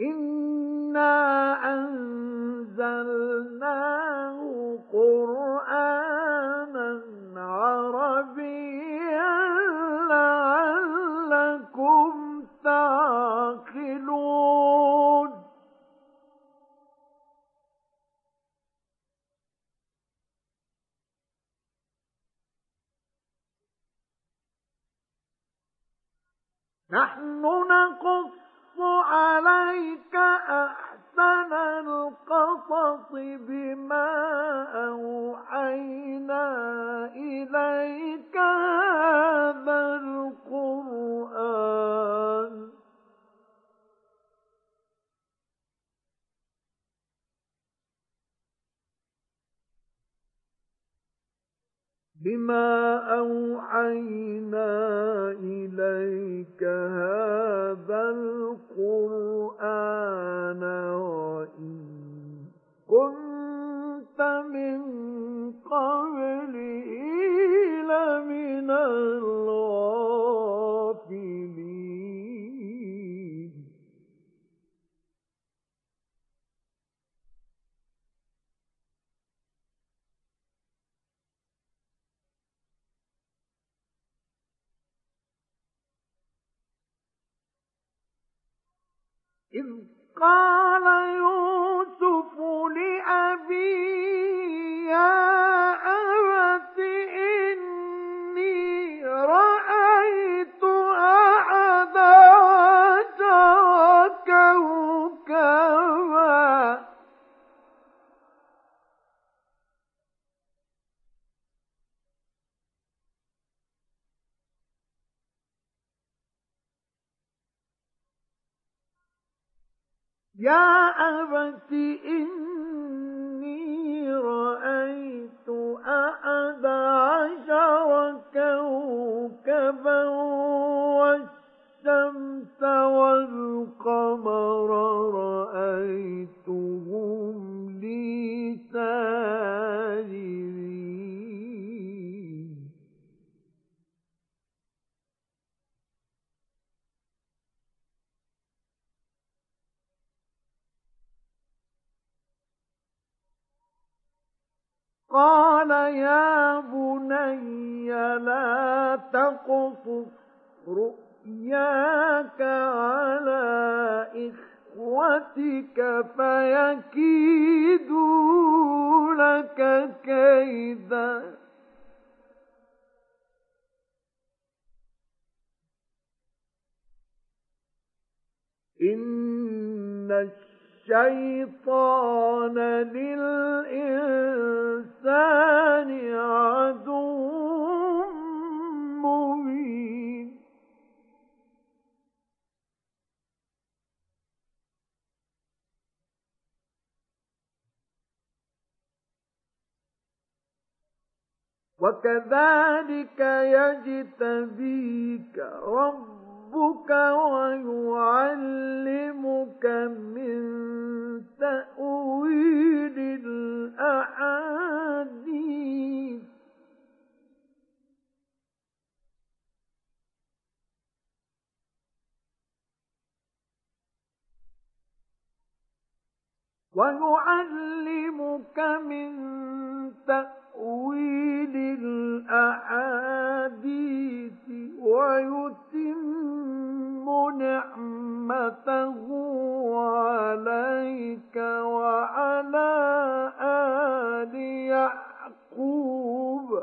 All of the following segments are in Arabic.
إنا أنزلناه قرآنا عربيا لعلكم تعقلون نحن نقص عليك أحسن القصص بما أوحينا إليك هذا القرآن. بما أوحينا إليك هذا القرآن وإن كنت من قبله لمن الغافلين أبت إني رأيت يا أبت إني رأيت أحد عشر كوكبا والشمس والقمر رأيتهم لي ساجدين. قال يا بني لا تقصص رؤياك على إخوتك فيكيدوا لك كيدا. إن الشيطان للإنسان عدو مبين. وكذلك يجتبيك ربك ويعلمك من تأويل الأحاديث. ويعلمك من تأويل الأحاديث ويتم نعمته عليك وعلى آل يعقوب.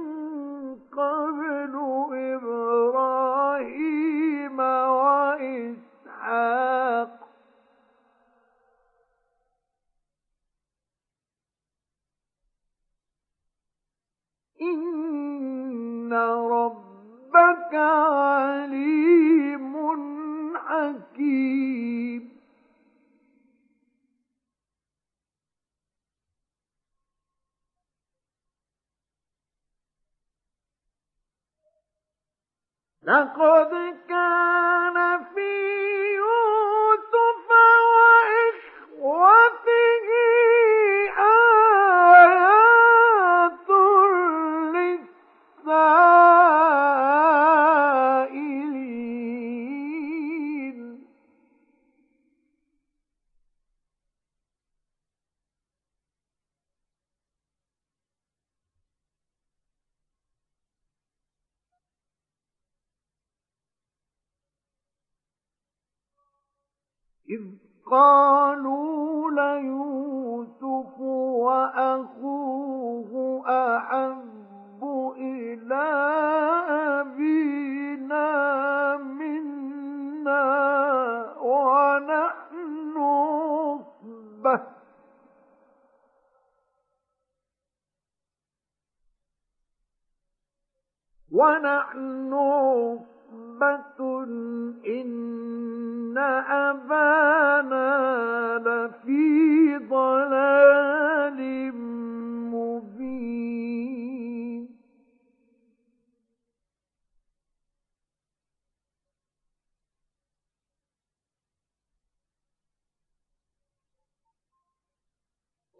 إن ربك عليم حكيم لقد كان في يوسف وإخوته إذ قالوا ليوسف وأخوه أحب إلى أبينا منا ونحن عصبة ونحن عصبة إن أبانا لفي ضلال مبين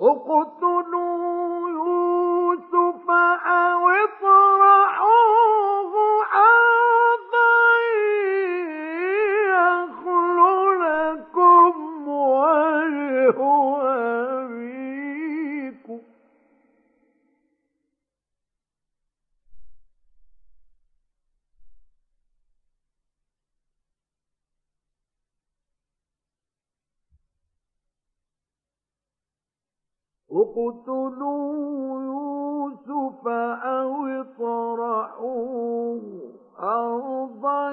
اقتلوا يوسف أو اطرحوه اقتلوا يوسف أو اطرحوه أرضا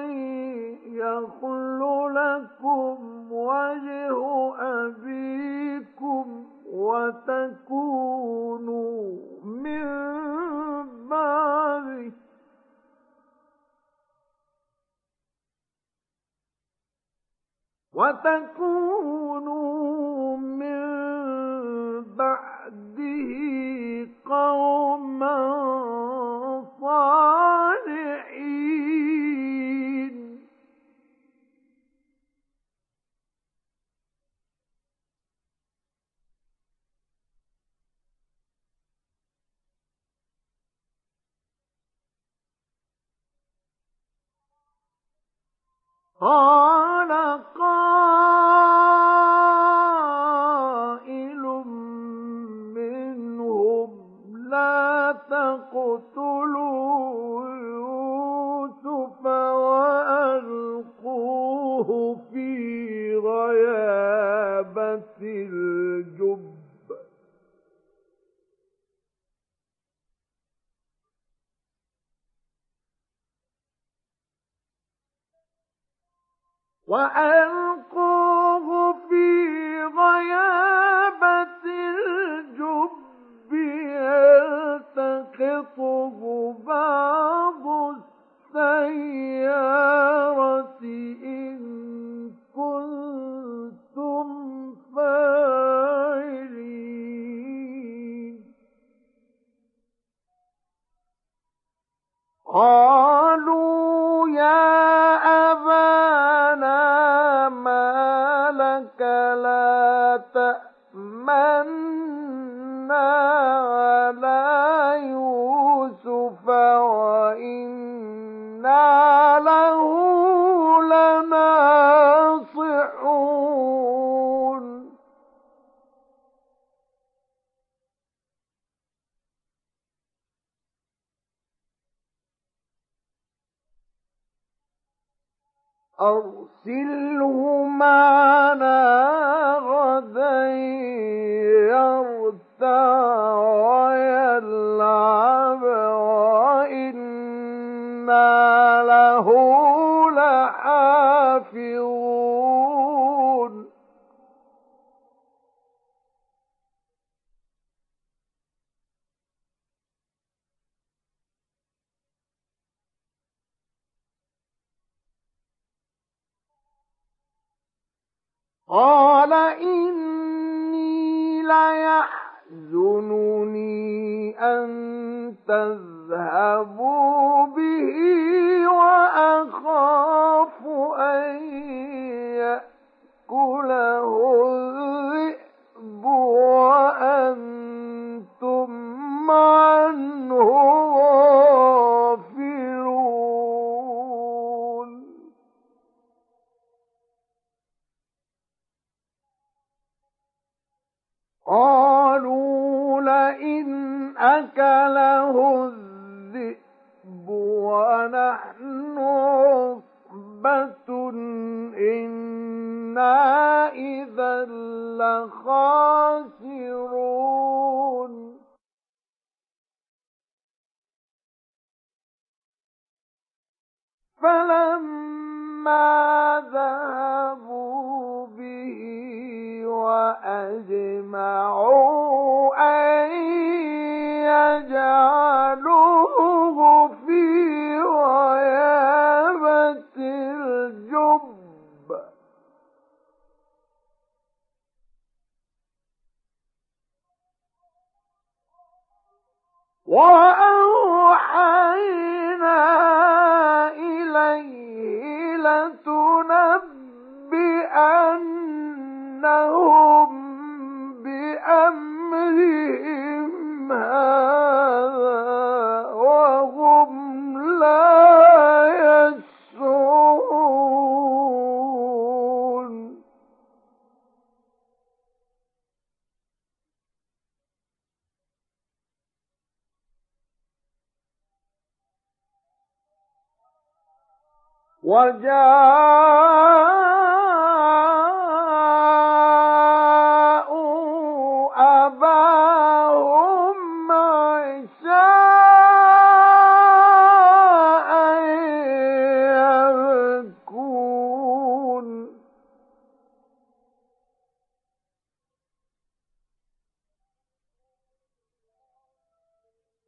يخل لكم وجه أبيكم وتكونوا من بعده. وتكونوا من بعده قوما صالحين. قال قائل لا تقتلوا يوسف وألقوه في غيابة الجب. وألقوه في غيابة يلتقطه بعض السيارة إن كنتم فاعلين. قالوا يا أبانا ما لك لا تأمنا على وإنا له لناصحون أرسله معنا غدا يرتع ويلعب وإن لحافظون قال إني ليحزنني أن تذهبوا به وأخاف أن يأكله الذئب وأنتم عنه لئن أكله الذئب ونحن عصبة إنا إذا لخاسرون. فلما ذهبوا به وأجمعوا أن يجعلوه في غيابة الجب. وأوحينا إليه لتنبئن إنهم بأمرهم هذا وهم لا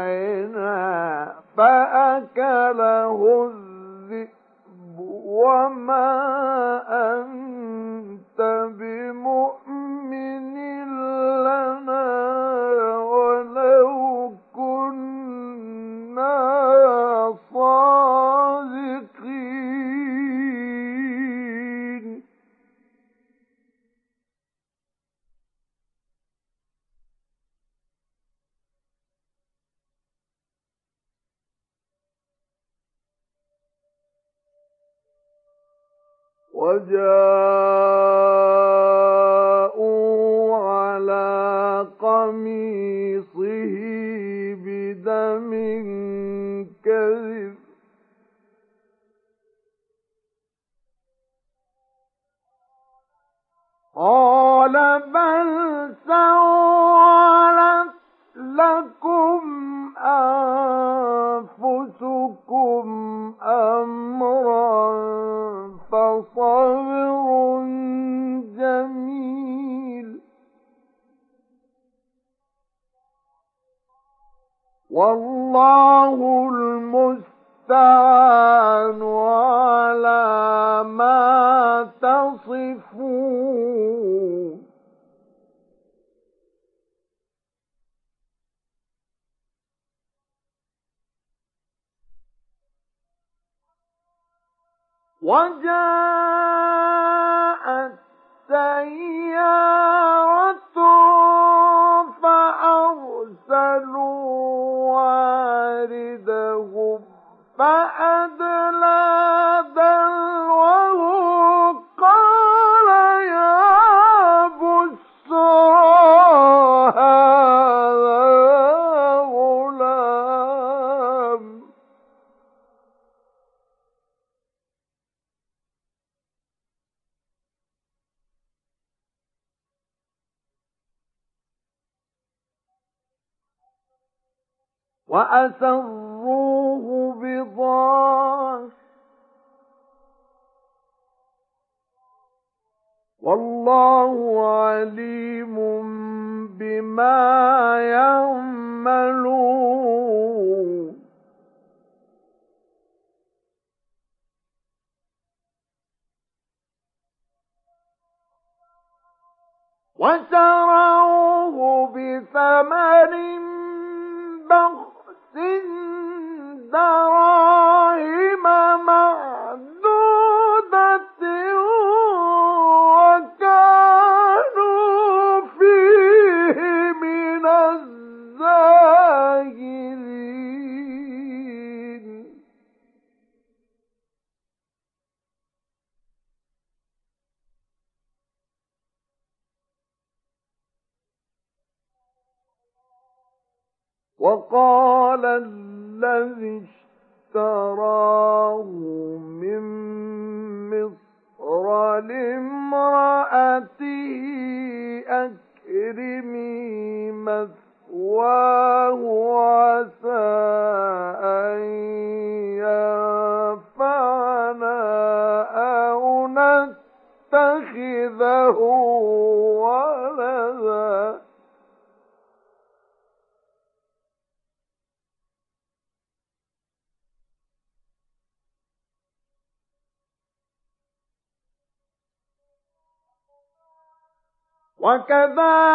متاعنا فأكله الذئب وما أنت وشروه بثمن بخس دراهم وكذلك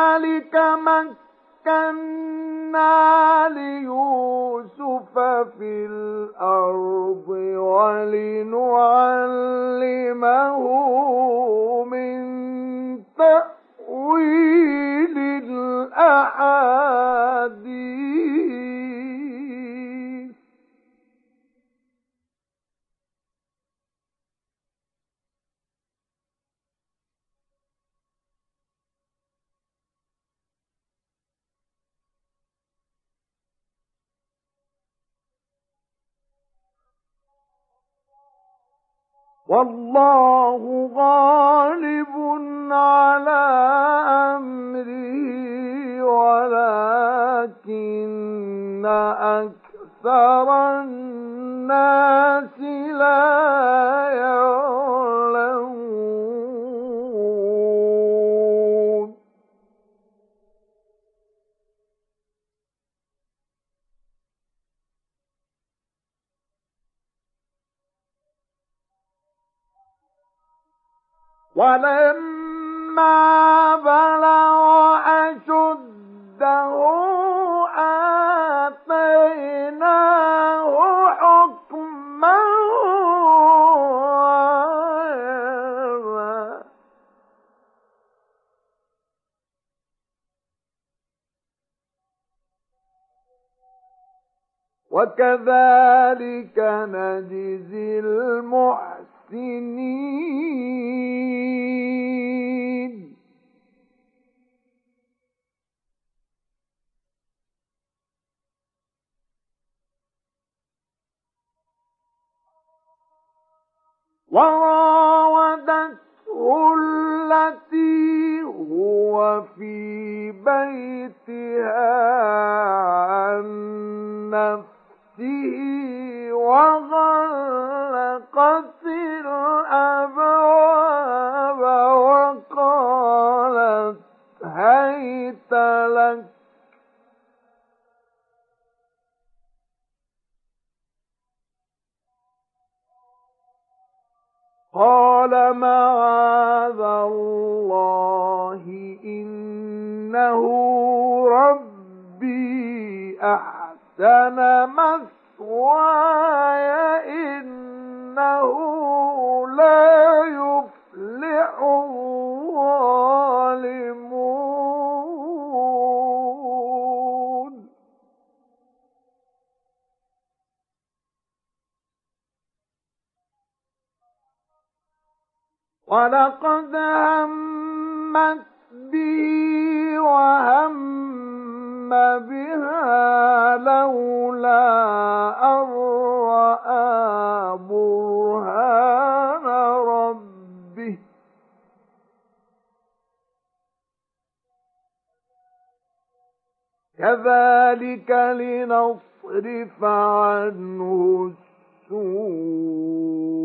والله غالب على أمره ولكن أكثر الناس لا يعلمون. ولما بلغ أشده آتيناه حكما وكذلك نجزي المحسنين. وراودته التي هو في بيتها قال معاذ الله إنه ربي أحسن مثواي إنه الظالمون ولقد همت به وهم بها لولا أن رأى برهان ربه. كذلك لنصرف عنه السوء.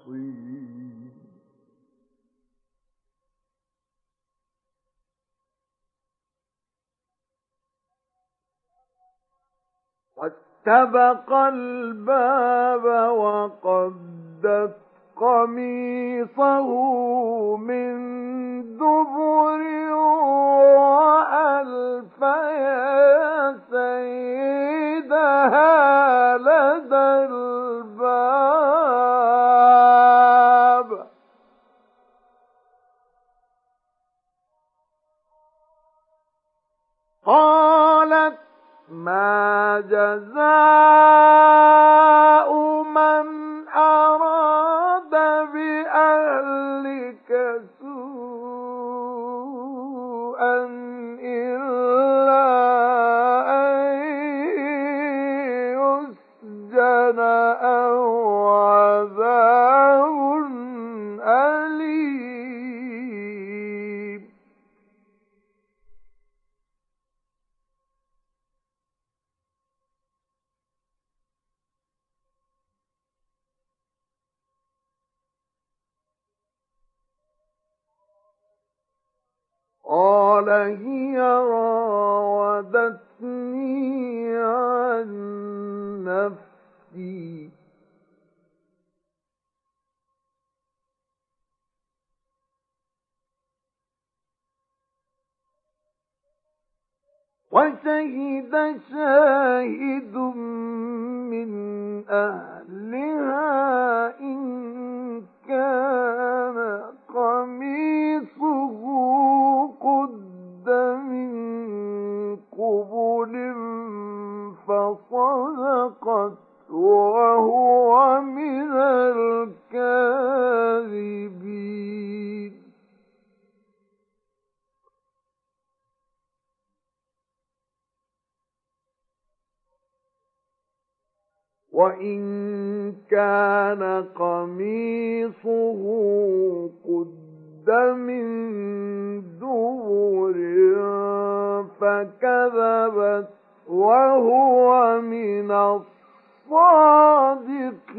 واستبق الباب وقدت قميصه من دبر وألف يا سيدها لدى الباب. قالت ما جزاء من أراد بأهلك قال هي راودتني عن نفسي. وشهد شاهد من أهلها إن كان قميصه قد من قبل فصدقت وهو من الكاذبين وإن كان قميصه قد من دبر فكذبت وهو من الصادقين.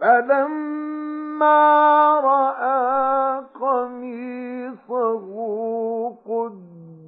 فلما رأى قميصه قد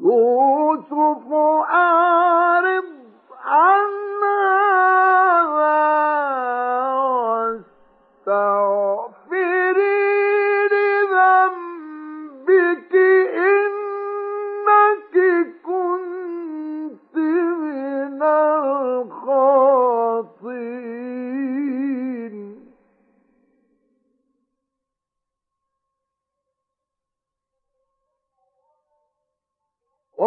يوسف أعرض عن هذا واستغفري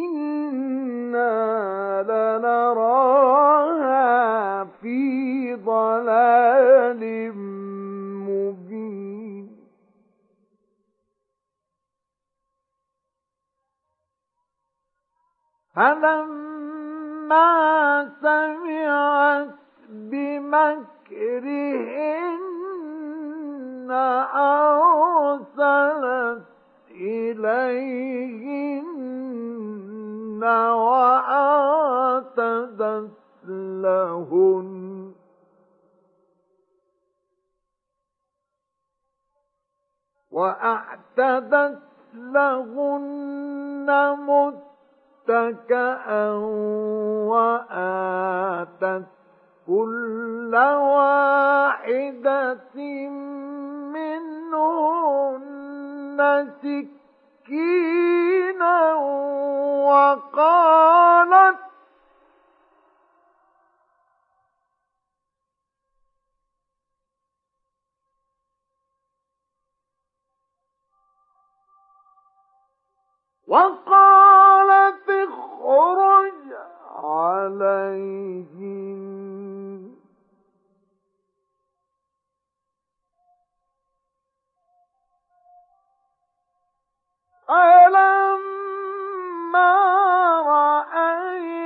إنا لنراها في ضلال مبين فلما سمعت بمكرهن أرسلت إليهن وأعتدت لهن وأعتدت لهن متكأ وآتت كل واحدة منهن سكينا وقالت وقالت اخرج عليهم فلما رأينه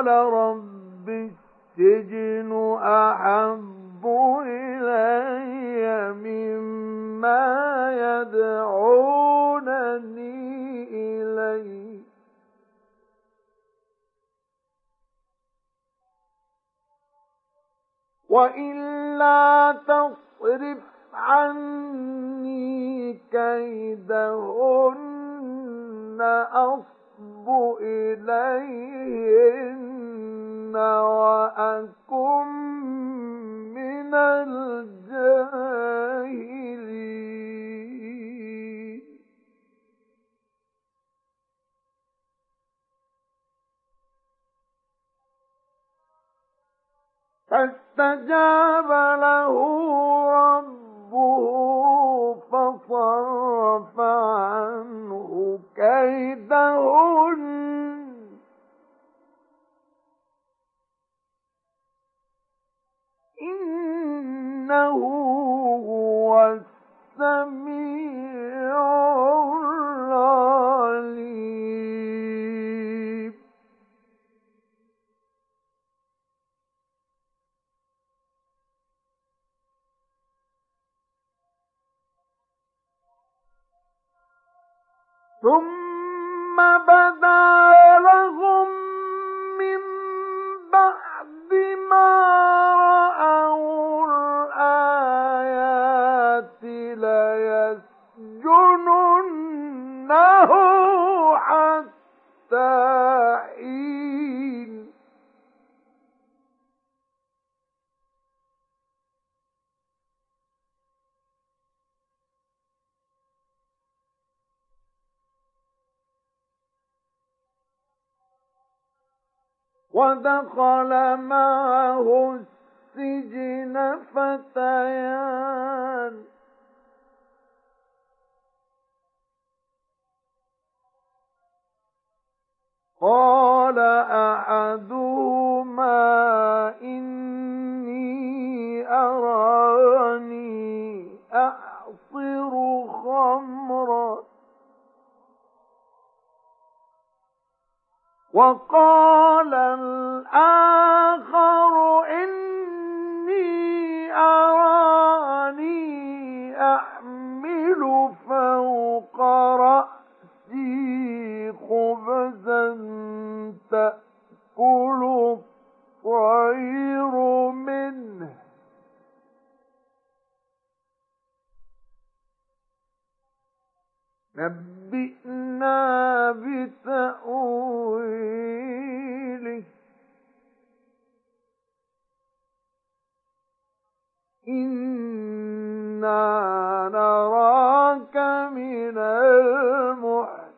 قال رب السجن أحب إلي مما يدعونني إليه. وإلا تصرف عني كيدهن أصب إليهن. وأكن من الجاهلين. فاستجاب له ربه فصرف عنه كيدهن إنه هو السميع العليم. ثم بدا لهم من بعد ما ودخل معه السجن فتيان. قال أحدهما إني أراني أعصر خمرا. وقال الآخر إني أراني أحمل فوق رأسي. تأكل الطير منه. نبئنا بتأويله. إنا نراك من المحسنين.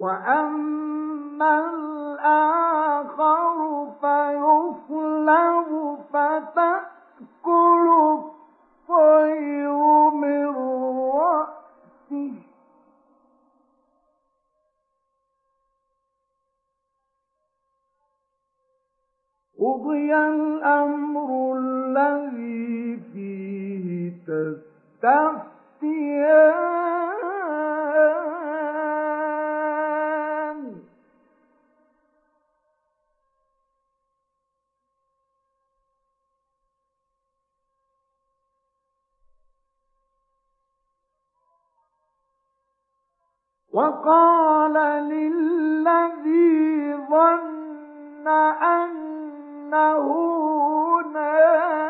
وأما الآخر فيصلب فتأكل الطير من رأسه قضي الأمر الذي فيه تستفتيان وقال للذي ظن أنه ناجٍ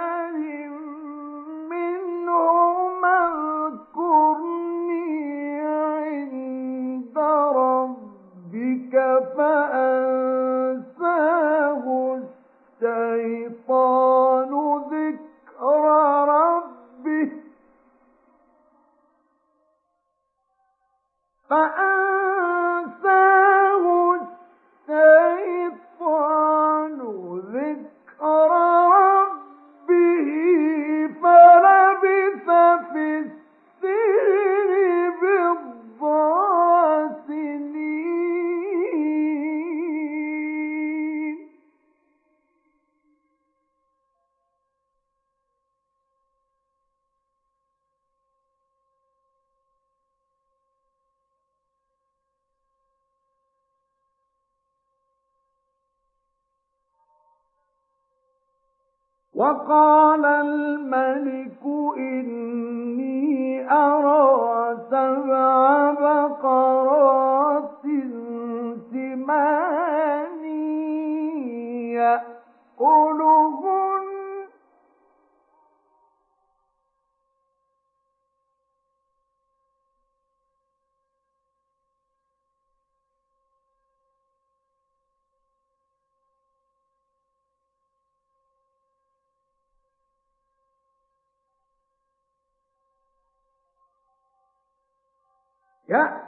America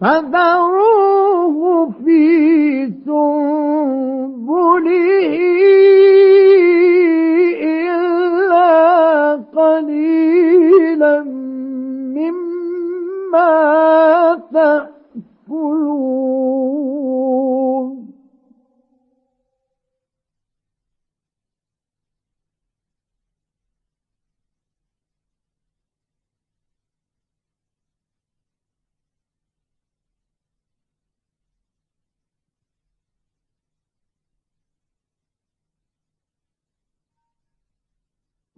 فذروه في سنبله إلا قليلا مما تأكلون.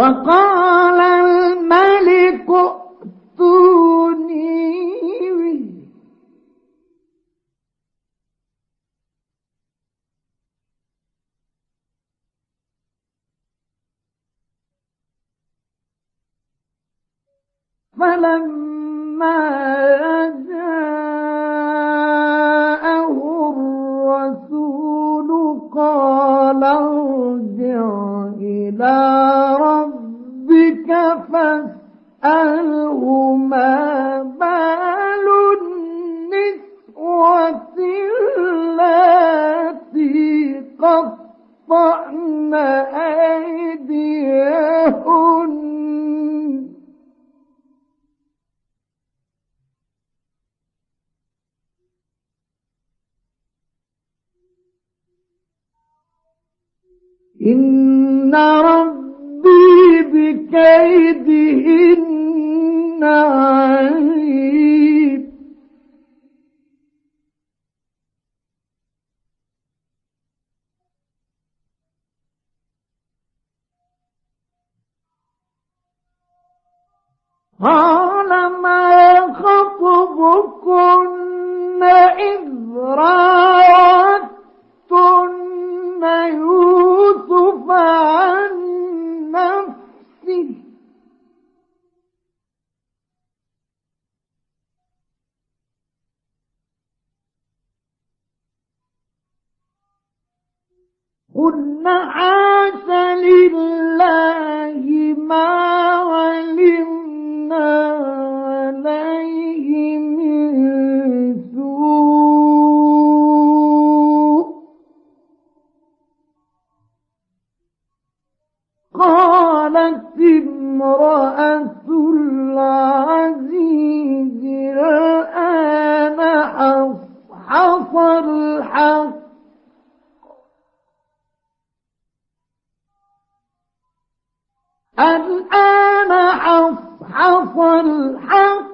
وقال الملك ائتوني به. فلما جاءه الرسول قال ارجع إلى ربك فاسأله ما بال النسوة اللاتي قطعن أيديهن. إن ربي بكيدهن عليم قال ما خطبكن إذ راوتن قلنا عاش لله ما علمنا عليه من سوء. قالت امرأة العزيز الآن حصحص الحق. الآن حصحص الحق.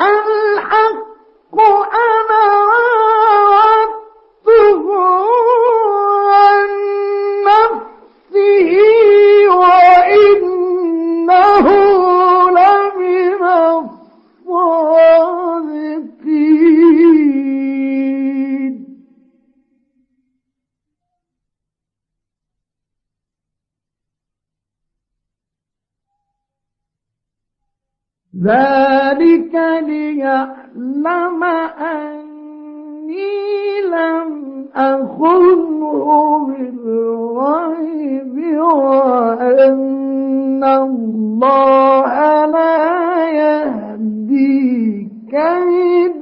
الحق أنا راودته ذلك ليعلم أني لم أخنه بالغيب وأن الله لا يهدي كيد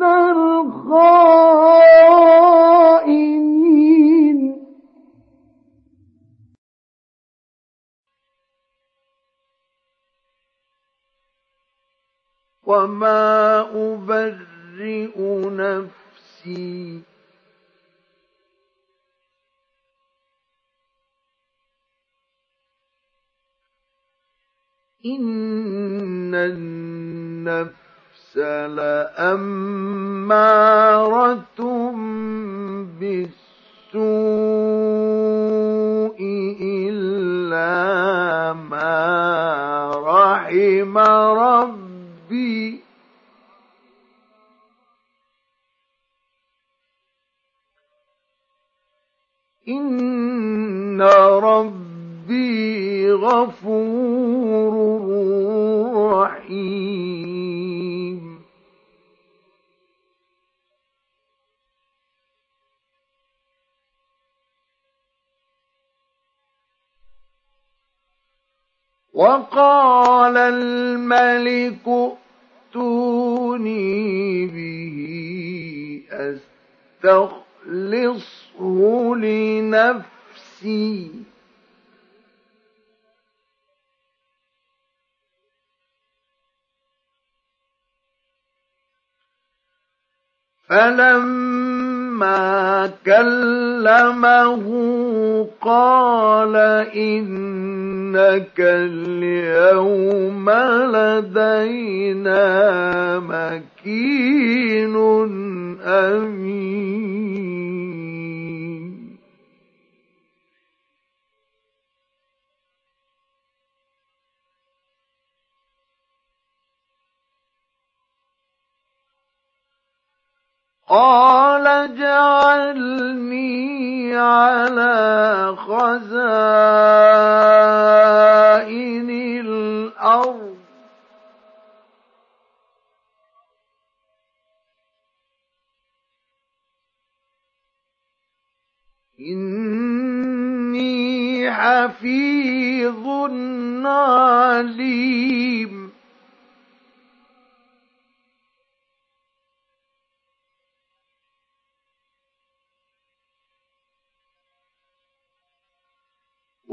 وما أبرئ نفسي إن النفس لأمارة بالسوء إلا ما رحم ربي إن ربي غفور رحيم وقال الملك ائتوني به أستخلصه لنفسي. فلما كلمه قال إنك اليوم لدينا مكين أمين. قال اجعلني على خزائن الأرض. إني حفيظ عليم.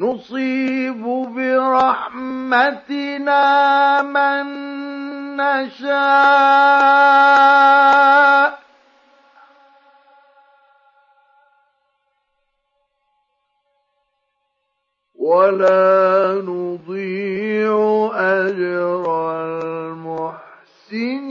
نصيب برحمتنا من نشاء. ولا نضيع أجر المحسنين.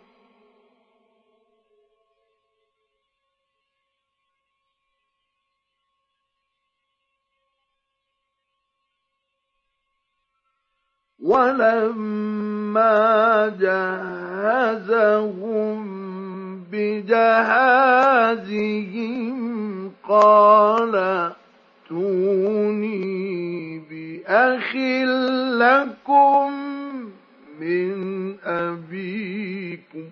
ولما جهزهم بجهازهم قال ائتوني بأخ لكم من أبيكم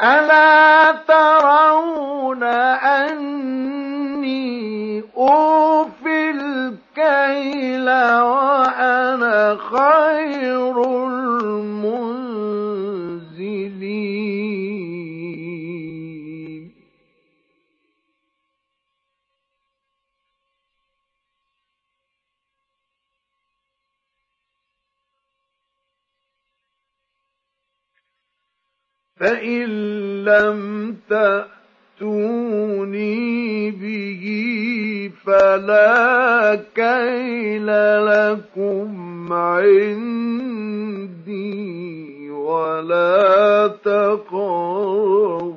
ألا ترون أني أوفي الكيل وأنا خير المنزلين فإن لم تأتوني به فلا كيل لكم عندي ولا تقربون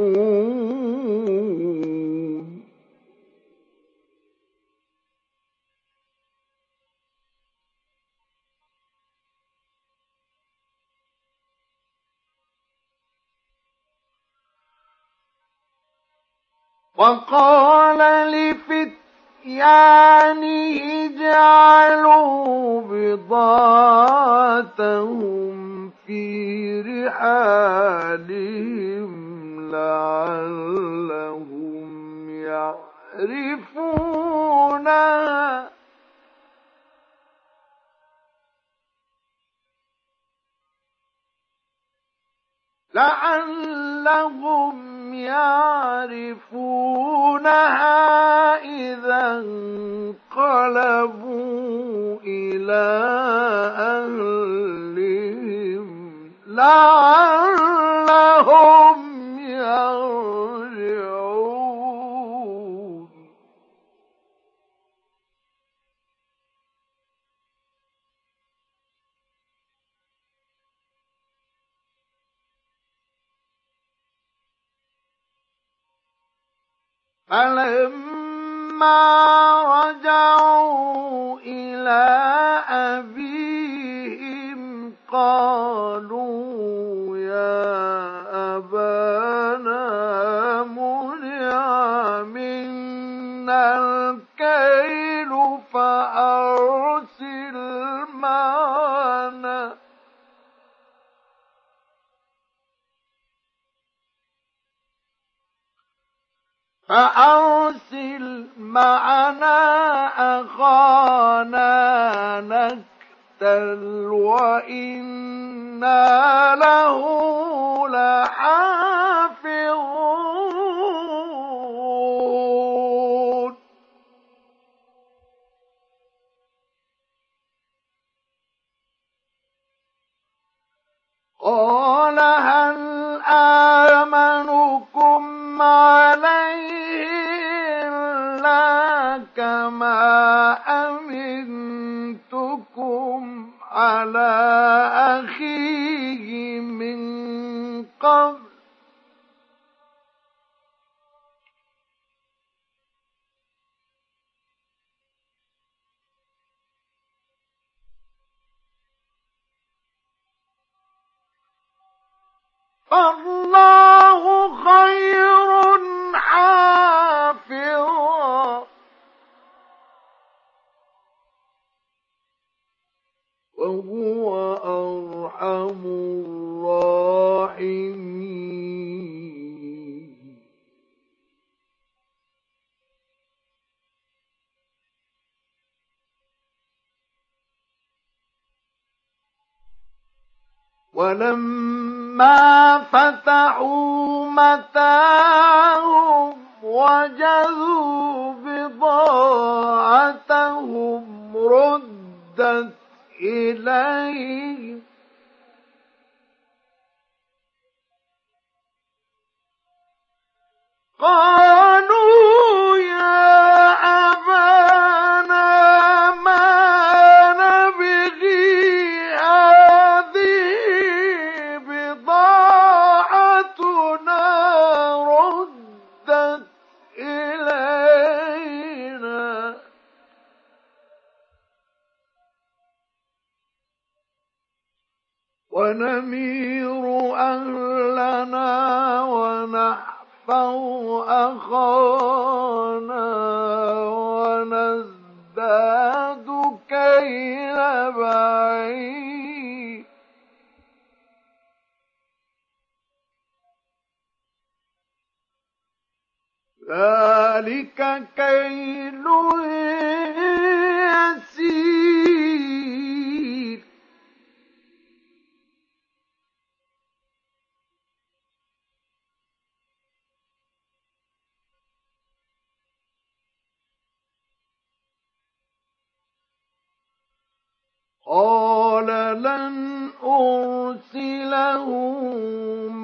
وقال لفتيانه اجعلوا بضاعتهم في رحالهم لعلهم يعرفونها. لعلهم يعرفونها إذا انقلبوا إلى أهلهم لعلهم يرجعون فلما رجعوا إلى أبيهم قالوا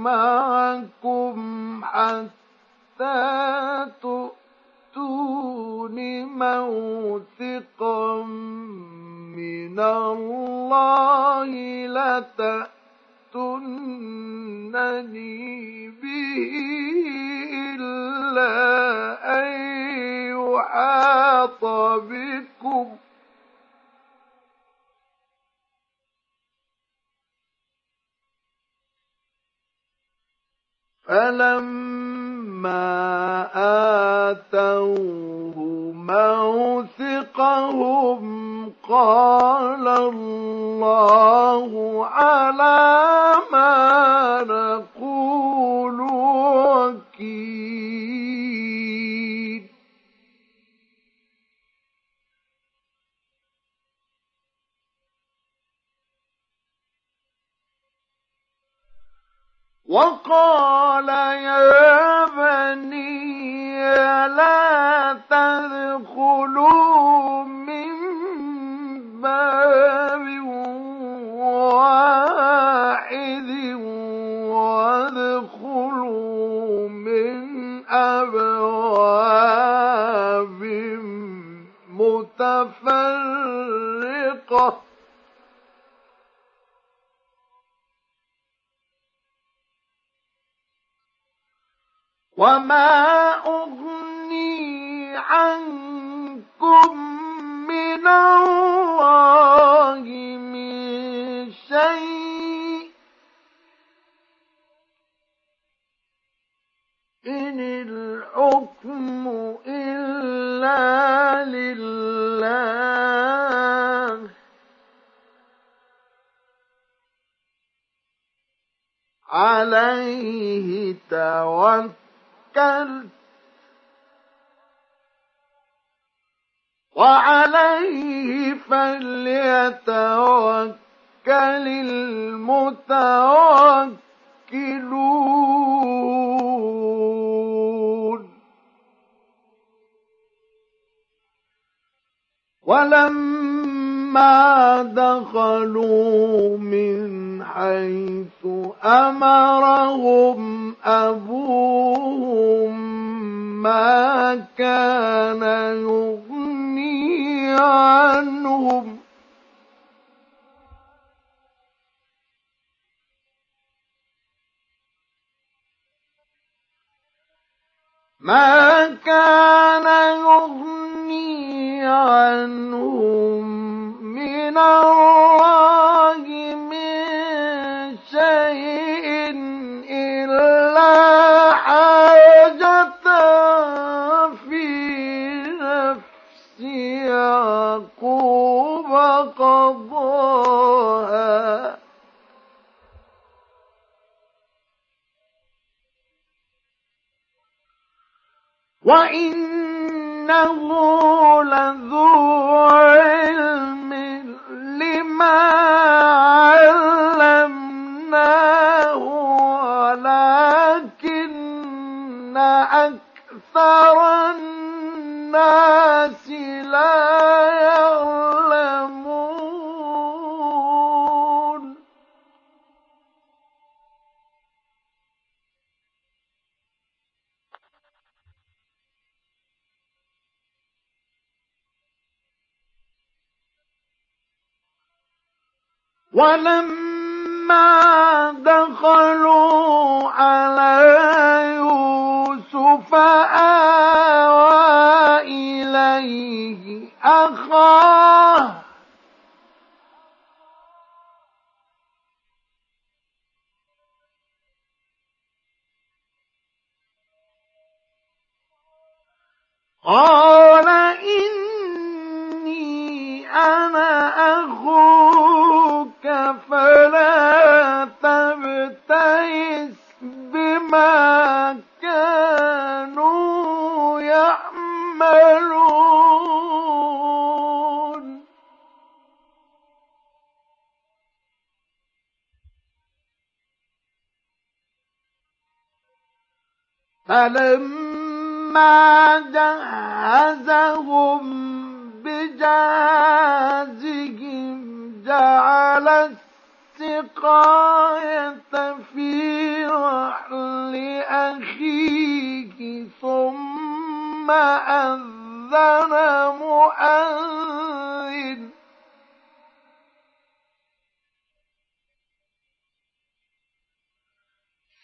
معكم حتى تؤتون موثقا من الله لتأتونني به إلا أن يحاط بكم فلما آتوه موثقهم قال الله على ما نقول وكيل وقال يا بني لا تدخلوا من باب واحد وادخلوا من أبواب متفرقة. وما أغني عنكم من الله من شيء إن الحكم إلا لله عليه توكل توكلت وعليه فليتوكل المتوكلون. ولما دخلوا من حيث أمرهم أبوهم ما كان يغني عنهم. ما كان يغني عنهم من الله من شيء إلا حاجة في نفس يعقوب قضاها. وإنه لذو علم لما علمناه ولكن أكثر الناس لا ولما دخلوا على يوسف آوى إليه أخاه. قال إني أنا أخوك فلا تبتئس بما كانوا يعملون. فلما جهزهم بجازهم جعل السقاية في رحل أخيه ثم أذن مؤذن.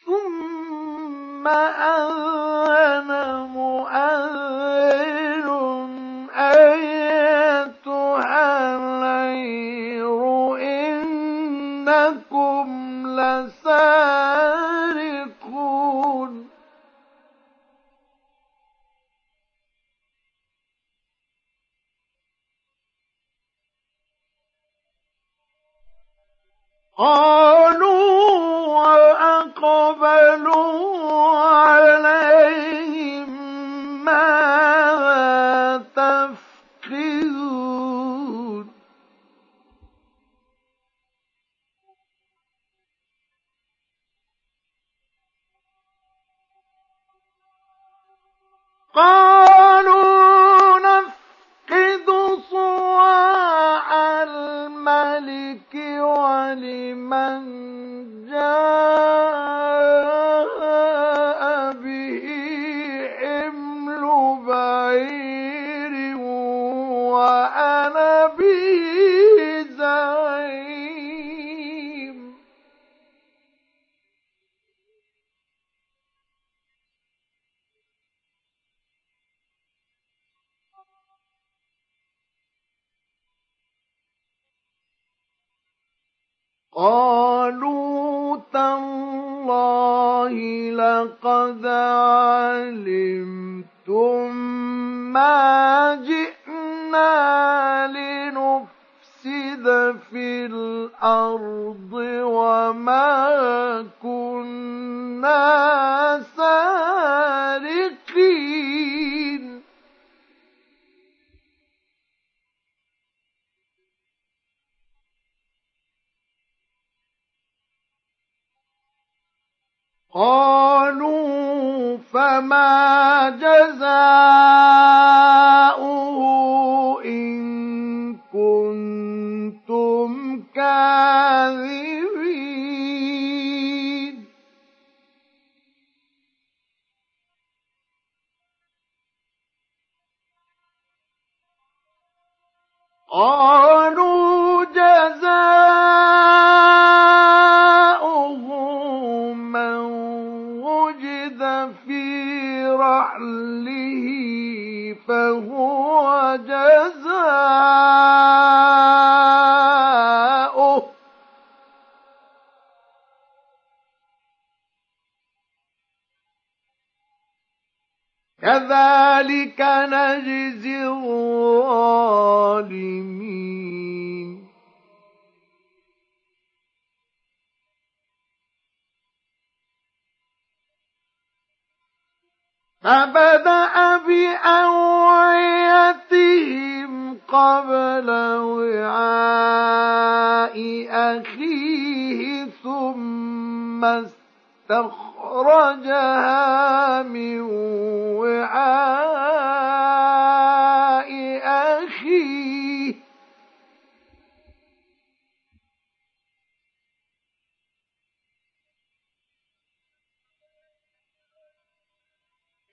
ثم أذن مؤذن. لسارقون قالوا وأقبلوا عليهم ماذا قالوا نفقد صواع الملك ولمن جاء. قالوا تالله لقد علمتم ما جئنا لنفسد في الأرض وما كنا قالوا فما جزاؤه إن كنتم كاذبين. قالوا جزاؤه رحله فهو جزاؤه كذلك نجزي الظالمين فبدأ بأوعيتهم قبل وعاء أخيه ثم استخرجها من وعاء.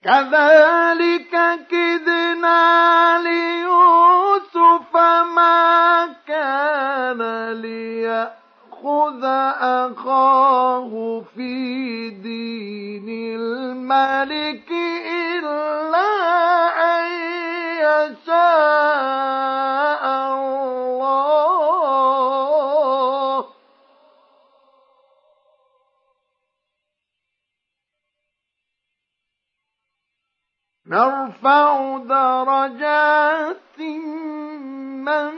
كذلك كدنا ليوسف ما كان ليأخذ أخاه في دين الملك إلا أن يشاء الله. نرفع درجات من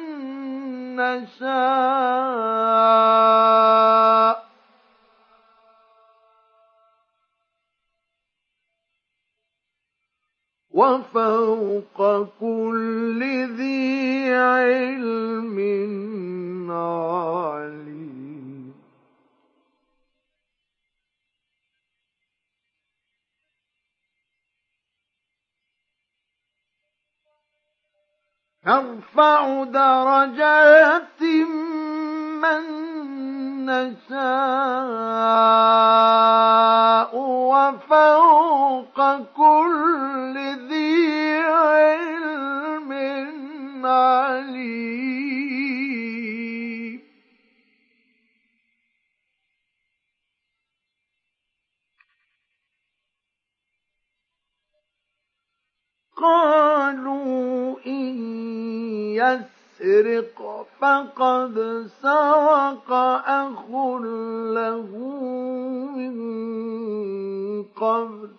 نشاء. وفوق كل ذي علم عليم نرفع درجات من نشاء وفوق كل ذي علم عليم. قالوا إن يسرق فقد سرق أخ له من قبل.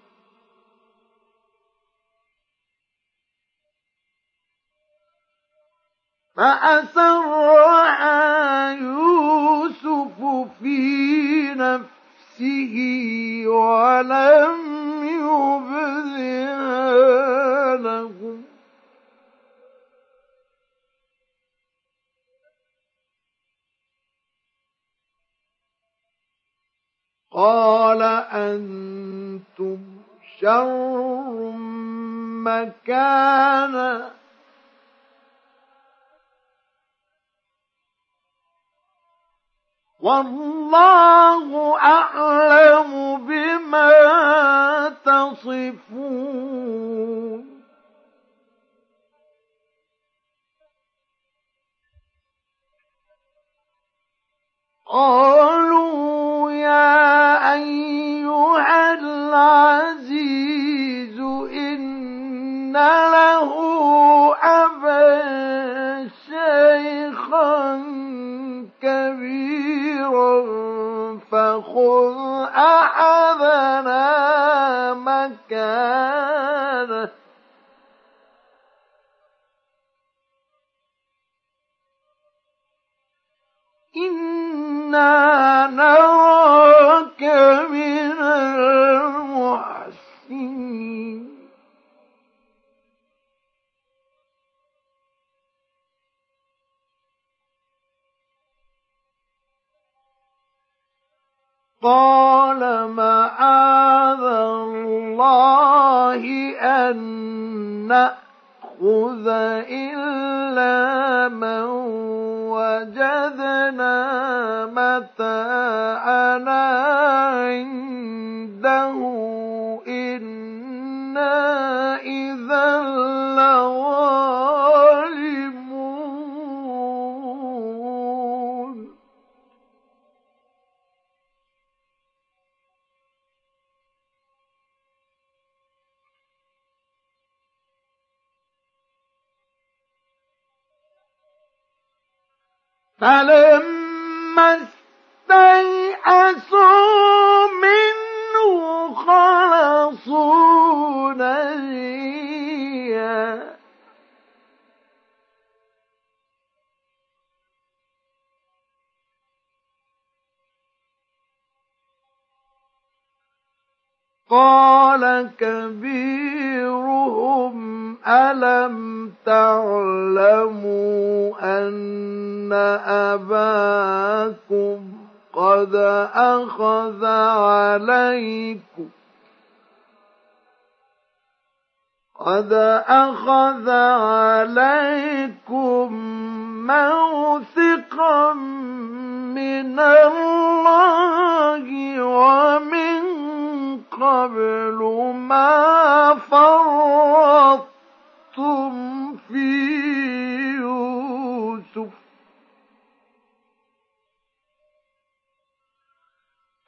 فأسرها يوسف في نفسه ولم يبدها لهم قال أنتم شر مكانا. والله أعلم بما تصفون. قالوا يا أيها العزيز إن له أبا شيخا كبيرا فخذ أحدنا مكانه. إنا نراك من قال معاذ الله أن نأخذ إلا من وجدنا متاعنا عنده. إنا إذا لظالمون فلما استيأسوا منه خلصوا نجيا. قال كبيرهم ألم تعلموا أن أباكم قد أخذ عليكم قد أخذ عليكم موثقا من الله ومن قبل ما فرطتم في يوسف.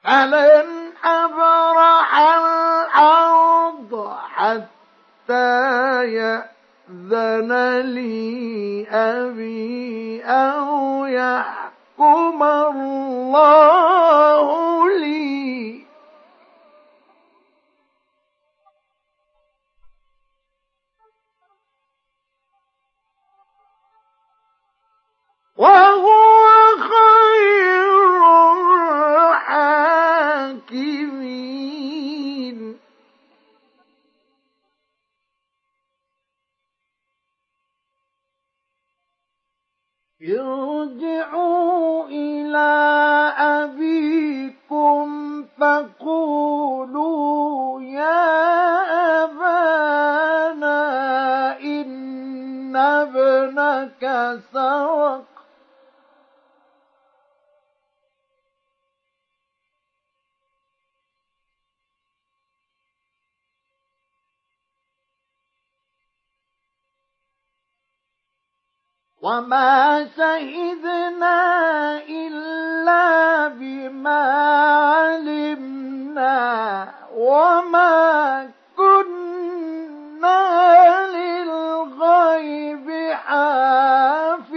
فلن أبرح الأرض حتى يأذن لي أبي أو يحكم الله لي. وهو خير الحاكمين. ارجعوا إلى أبيكم فقولوا يا أبانا إن ابنك سرق. وما شهدنا إلا بما علمنا وما كنا للغيب حافظين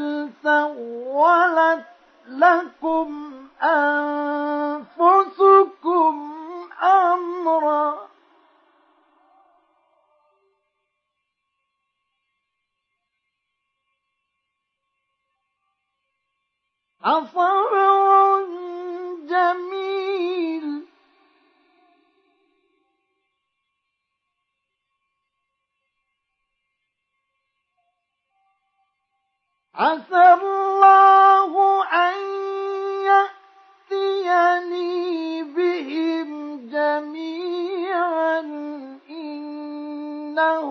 بل سولت لكم أنفسكم أمرا. أصبر جميل عسى الله أن يأتيني بهم جميعا إنه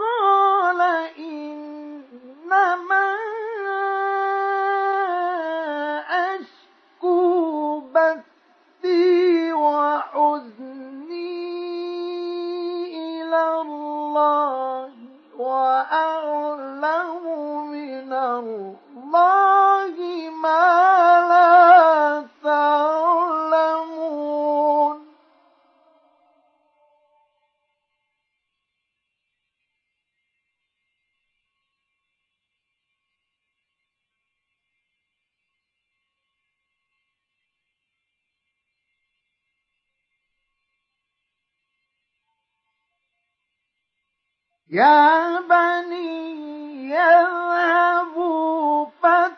قال إنما أشكو وحزني إلى الله وأعلم من الله ما لا يا بني يذهبوا فتحسسوا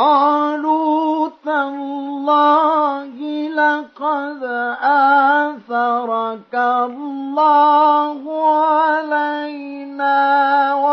قالوا تالله لقد آثرك الله علينا و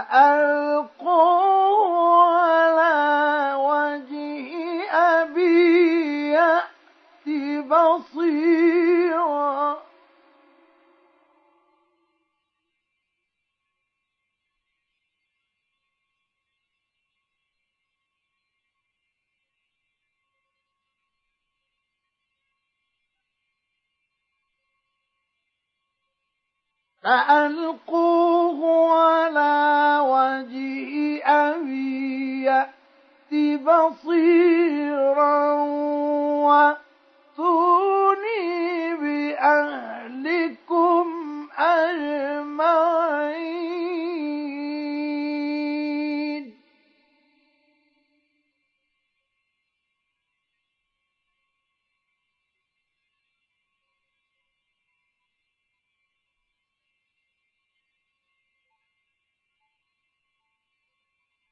ألق فألقوه على وجه أبي يأت بصيرا وأتوني بأهلكم أجمعين.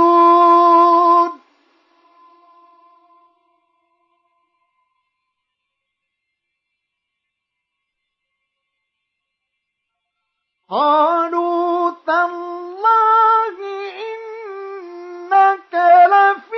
تفندون قالوا تالله إنك لفي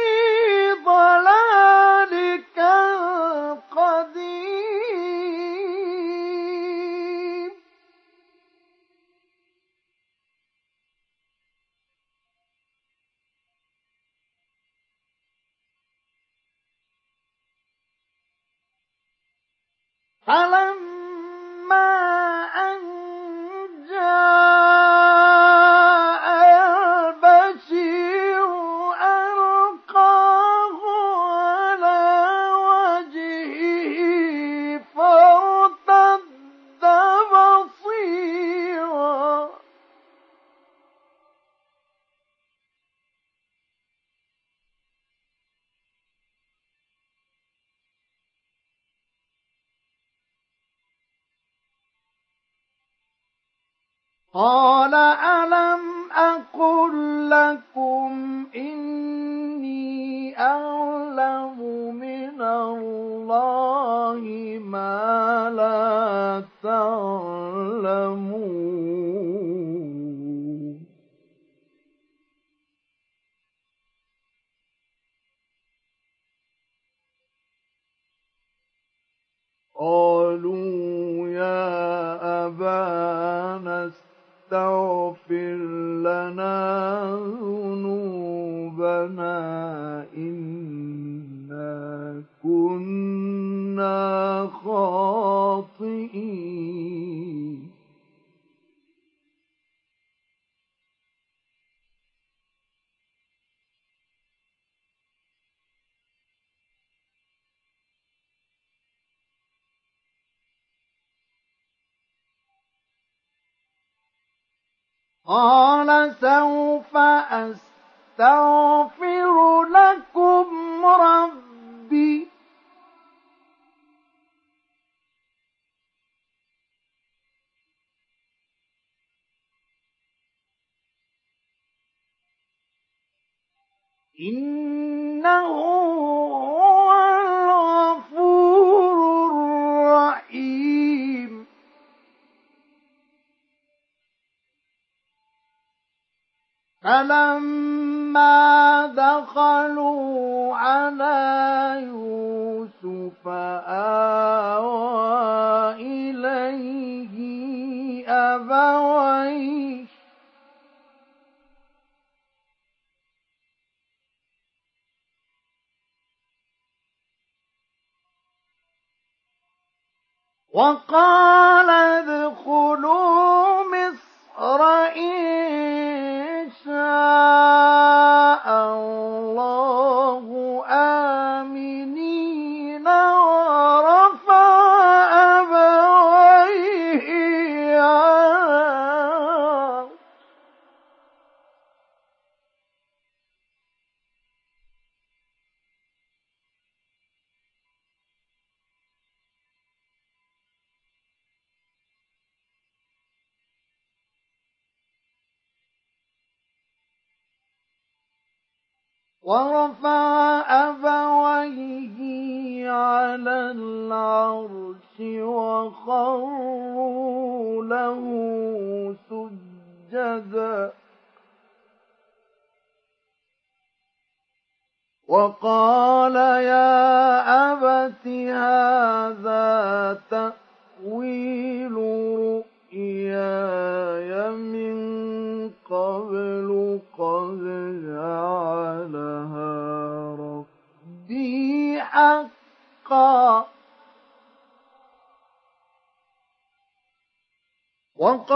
وقال ادخلوا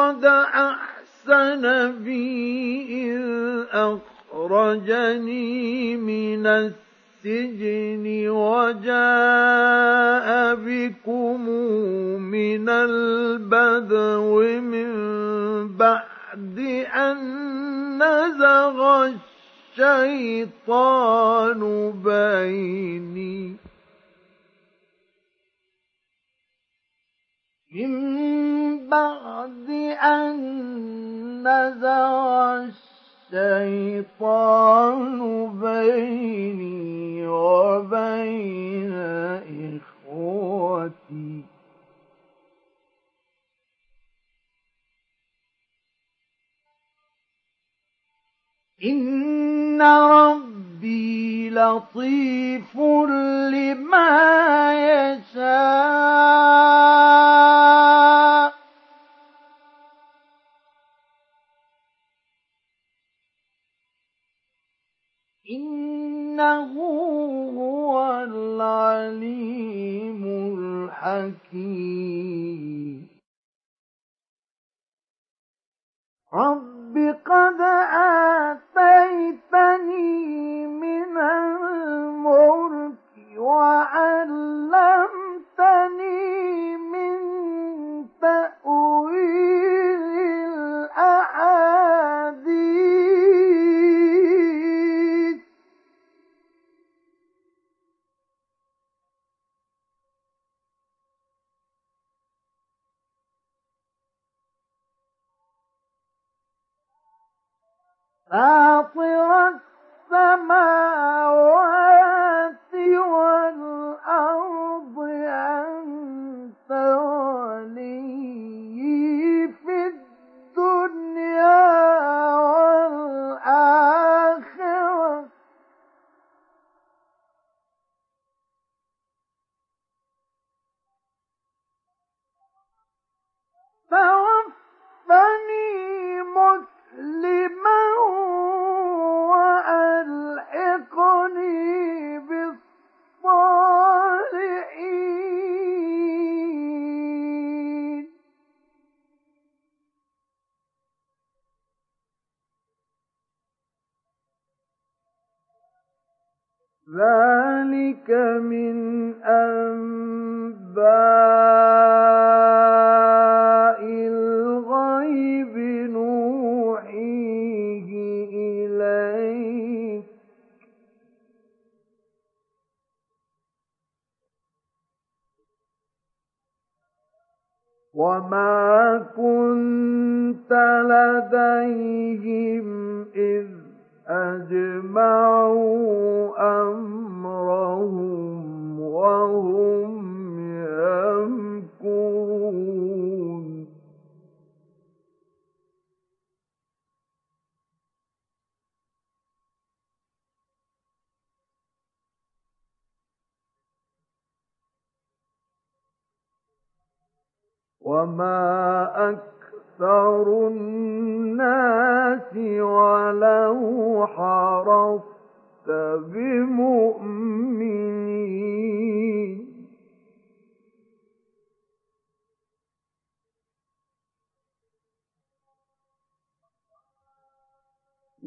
بعد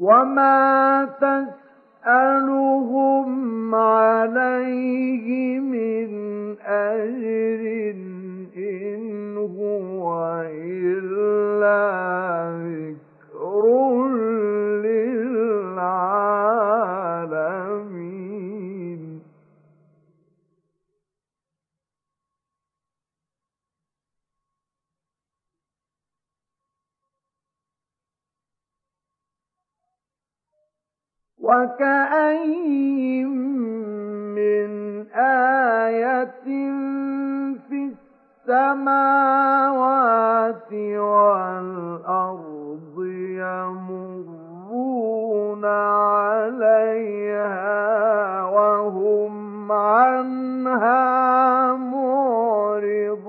وما تسألهم عليه من أجر إن هو إلا وكأين من آية في السماوات والأرض يمرون عليها وهم عنها معرضون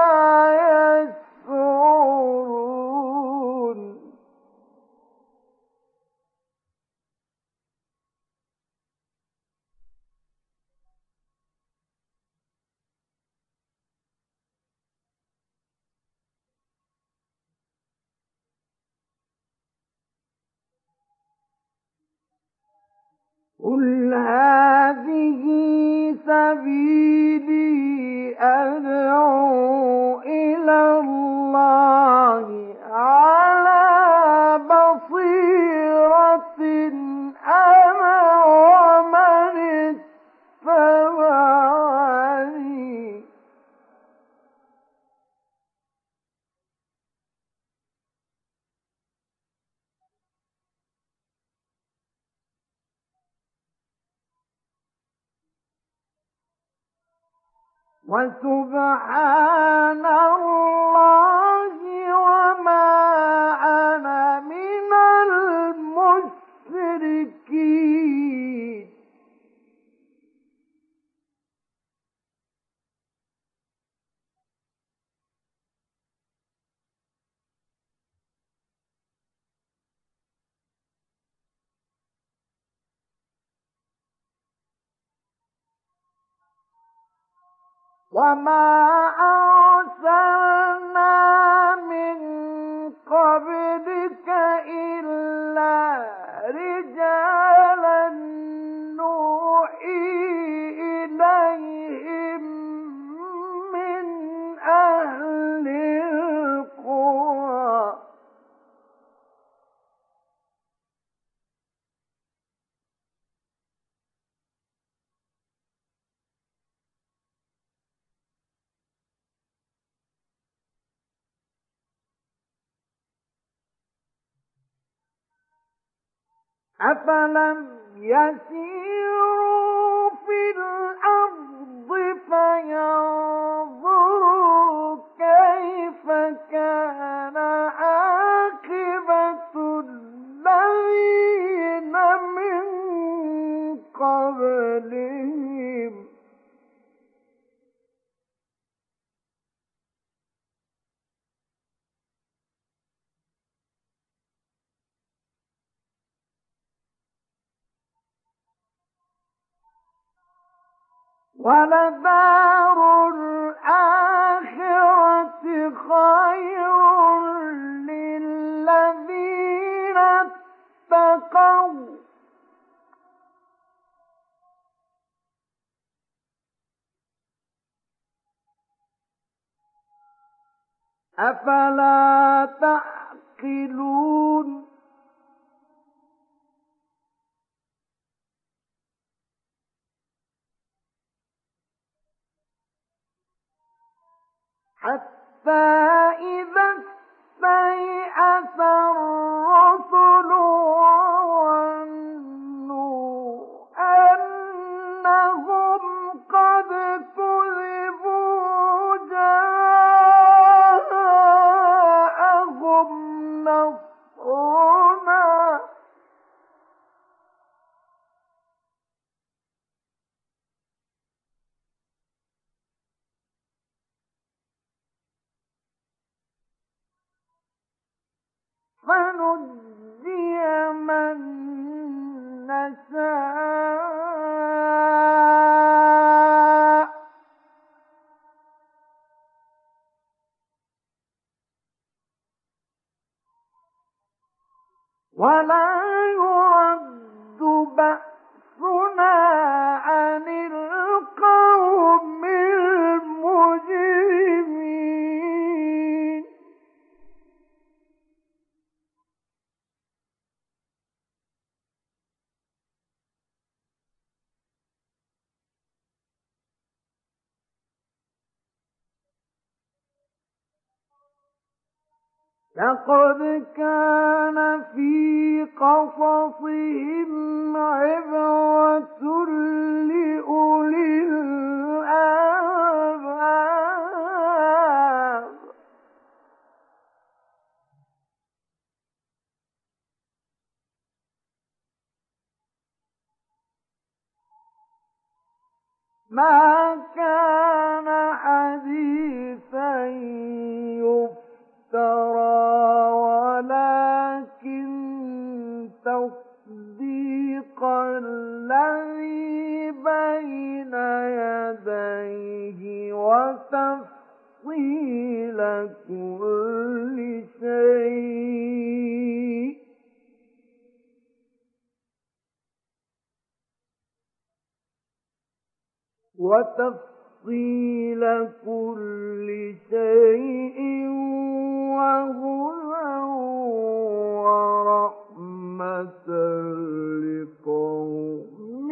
قل هذه سبيلي أدعو إلى الله على بصيرة أنا ومن اتبعني وسبحان الله وما أنا من المشركين. وما أرسلنا من قبلك إلا رجالا نوحي إليهم أفلم يسيروا في الأرض فينظروا كيف كان عاقبة الذين من قبلهم ولدار الآخرة خير للذين اتقوا. أفلا تعقلون؟ حتى إذا استيأس الرسل فنجي من نشاء ولا يرد بأسنا عن القوم لقد كان في قصصهم عبرة لأولي الألباب. ما كان حديثا يفترى ولكن تصديق الذي بين يديه وتفصيل كل شيء. وتفصيل تفصيل كل شيء وهدى ورحمة لقوم